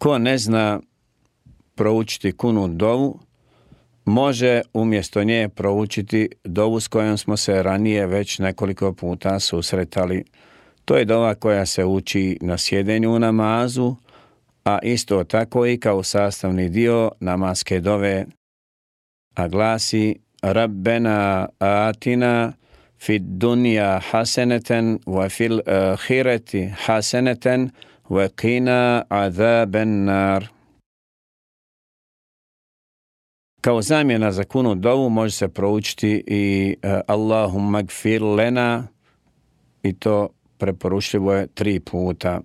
Ko ne zna proučiti kunu dovu, može umjesto nje proučiti dovu s kojom smo se ranije već nekoliko puta susretali. To je dova koja se uči na sjedenju u namazu, a isto tako i kao sastavni dio namaske dove, a glasi Rabbena atina fid dunja haseneten wa fil ahireti haseneten qina azaben nar. Kao zamjena za kunu dovu može se proučiti i e, Allahumma gfir lena i to preporučljivo je tri puta.